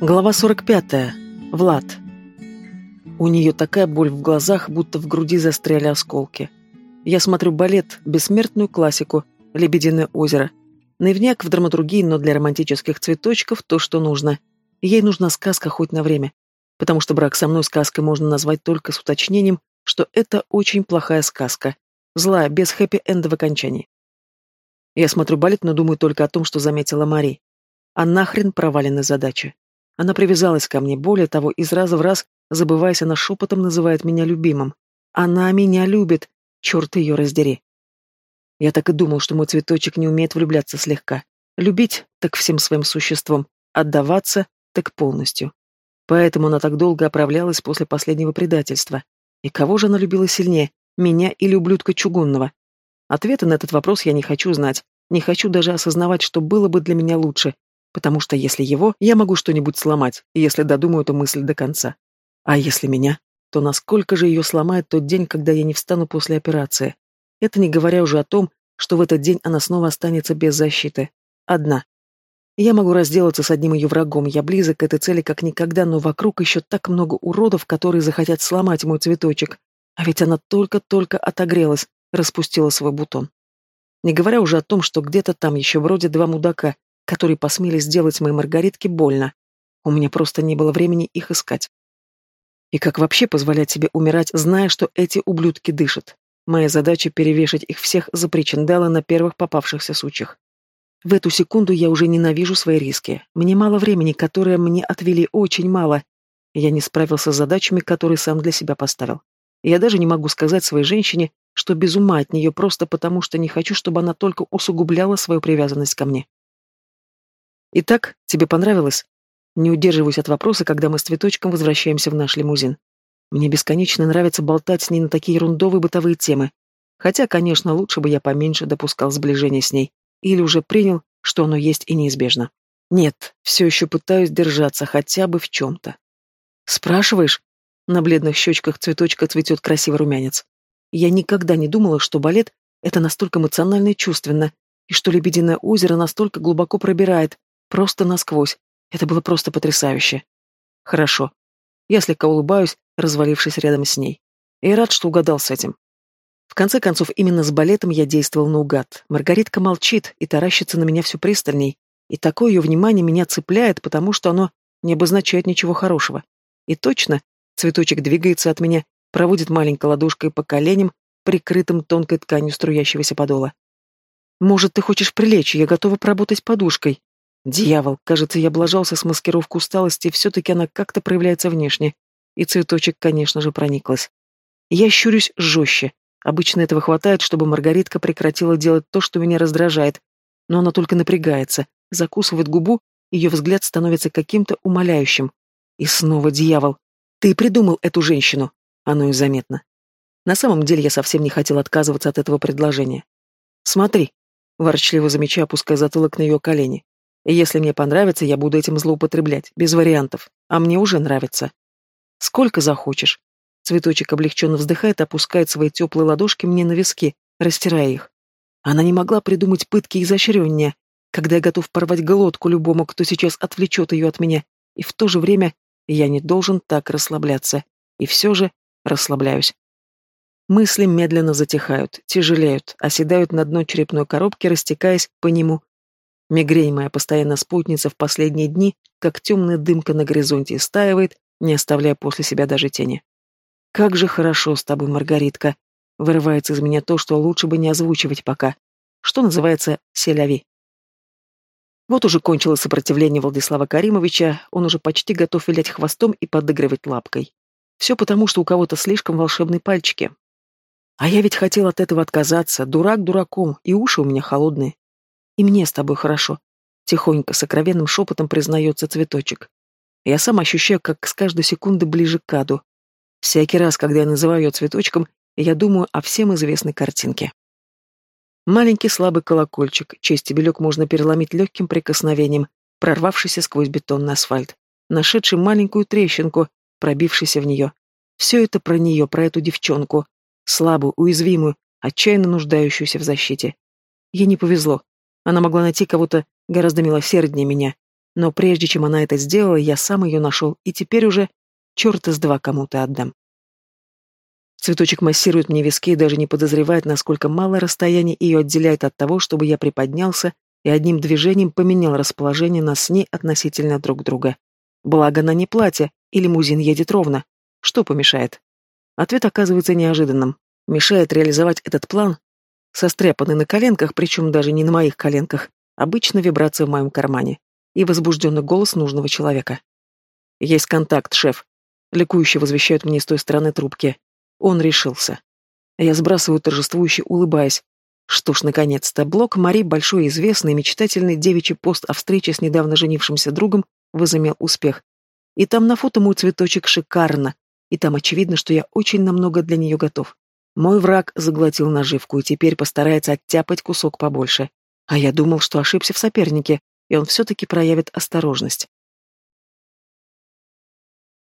Глава 45. Влад. У нее такая боль в глазах, будто в груди застряли осколки. Я смотрю балет, бессмертную классику, «Лебединое озеро». Наивняк в драматургии, но для романтических цветочков то, что нужно. Ей нужна сказка хоть на время. Потому что брак со мной сказкой можно назвать только с уточнением, что это очень плохая сказка. Злая, без хэппи-энда в окончании. Я смотрю балет, но думаю только о том, что заметила Мари. А нахрен проваленная задача. Она привязалась ко мне, более того, из раза в раз, забываясь, она шепотом называет меня любимым. Она меня любит, черт ее раздери. Я так и думал, что мой цветочек не умеет влюбляться слегка. Любить так всем своим существом, отдаваться так полностью. Поэтому она так долго оправлялась после последнего предательства. И кого же она любила сильнее, меня или ублюдка чугунного? Ответа на этот вопрос я не хочу знать, не хочу даже осознавать, что было бы для меня лучше, потому что если его, я могу что-нибудь сломать, если додумаю эту мысль до конца. А если меня, то насколько же ее сломает тот день, когда я не встану после операции? Это не говоря уже о том, что в этот день она снова останется без защиты. Одна. Я могу разделаться с одним ее врагом, я близок к этой цели как никогда, но вокруг еще так много уродов, которые захотят сломать мой цветочек. А ведь она только-только отогрелась, распустила свой бутон. Не говоря уже о том, что где-то там еще вроде два мудака, которые посмели сделать моей Маргаритке больно. У меня просто не было времени их искать. И как вообще позволять себе умирать, зная, что эти ублюдки дышат? Моя задача перевешать их всех за причиндалы на первых попавшихся сучьях. В эту секунду я уже ненавижу свои риски. Мне мало времени, которое мне отвели очень мало. Я не справился с задачами, которые сам для себя поставил. Я даже не могу сказать своей женщине, что без ума от нее просто потому, что не хочу, чтобы она только усугубляла свою привязанность ко мне. «Итак, тебе понравилось?» Не удерживаюсь от вопроса, когда мы с цветочком возвращаемся в наш лимузин. Мне бесконечно нравится болтать с ней на такие ерундовые бытовые темы. Хотя, конечно, лучше бы я поменьше допускал сближение с ней. Или уже принял, что оно есть и неизбежно. Нет, все еще пытаюсь держаться хотя бы в чем-то. «Спрашиваешь?» На бледных щечках цветочка цветет красивый румянец. Я никогда не думала, что балет — это настолько эмоционально и чувственно, и что «Лебединое озеро» настолько глубоко пробирает, Просто насквозь. Это было просто потрясающе. Хорошо. Я слегка улыбаюсь, развалившись рядом с ней. И рад, что угадал с этим. В конце концов, именно с балетом я действовал наугад. Маргаритка молчит и таращится на меня все пристальней. И такое ее внимание меня цепляет, потому что оно не обозначает ничего хорошего. И точно, цветочек двигается от меня, проводит маленькой ладошкой по коленям, прикрытым тонкой тканью струящегося подола. «Может, ты хочешь прилечь, я готова поработать подушкой», Дьявол, кажется, я облажался с маскировкой усталости, и все-таки она как-то проявляется внешне. И цветочек, конечно же, прониклась. Я щурюсь жестче. Обычно этого хватает, чтобы Маргаритка прекратила делать то, что меня раздражает. Но она только напрягается, закусывает губу, ее взгляд становится каким-то умоляющим. И снова дьявол. Ты придумал эту женщину. Оно и заметно. На самом деле я совсем не хотел отказываться от этого предложения. Смотри, ворчливо замечая, опуская затылок на ее колени. Если мне понравится, я буду этим злоупотреблять, без вариантов. А мне уже нравится. Сколько захочешь. Цветочек облегченно вздыхает, опускает свои теплые ладошки мне на виски, растирая их. Она не могла придумать пытки изощреннее, когда я готов порвать глотку любому, кто сейчас отвлечет ее от меня, и в то же время я не должен так расслабляться. И все же расслабляюсь. Мысли медленно затихают, тяжелеют, оседают на дно черепной коробки, растекаясь по нему, Мигрень моя постоянно спутница в последние дни, как темная дымка на горизонте истаивает, не оставляя после себя даже тени. «Как же хорошо с тобой, Маргаритка!» Вырывается из меня то, что лучше бы не озвучивать пока. Что называется «селяви». Вот уже кончилось сопротивление Владислава Каримовича, он уже почти готов вилять хвостом и подыгрывать лапкой. Все потому, что у кого-то слишком волшебные пальчики. А я ведь хотел от этого отказаться, дурак дураком, и уши у меня холодные. И мне с тобой хорошо. Тихонько, сокровенным шепотом признается цветочек. Я сам ощущаю, как с каждой секунды ближе к аду. Всякий раз, когда я называю ее цветочком, я думаю о всем известной картинке. Маленький слабый колокольчик, чей стебелек можно переломить легким прикосновением, прорвавшийся сквозь бетонный асфальт, нашедший маленькую трещинку, пробившийся в нее. Все это про нее, про эту девчонку, слабую, уязвимую, отчаянно нуждающуюся в защите. Ей не повезло. Она могла найти кого-то гораздо милосерднее меня. Но прежде чем она это сделала, я сам ее нашел, и теперь уже черт из два кому-то отдам. Цветочек массирует мне виски и даже не подозревает, насколько мало расстояние ее отделяет от того, чтобы я приподнялся и одним движением поменял расположение нас с ней относительно друг друга. Благо, на не платье, и лимузин едет ровно. Что помешает? Ответ оказывается неожиданным. Мешает реализовать этот план, состряпанный на коленках, причем даже не на моих коленках, обычно вибрация в моем кармане, и возбужденный голос нужного человека. «Есть контакт, шеф», — ликующе возвещают мне с той стороны трубки. Он решился. Я сбрасываю торжествующе, улыбаясь. Что ж, наконец-то, блог Мари, большой известный, мечтательный девичий пост о встрече с недавно женившимся другом, возымел успех. И там на фото мой цветочек шикарно, и там очевидно, что я очень намного для нее готов. Мой враг заглотил наживку и теперь постарается оттяпать кусок побольше. А я думал, что ошибся в сопернике, и он все-таки проявит осторожность.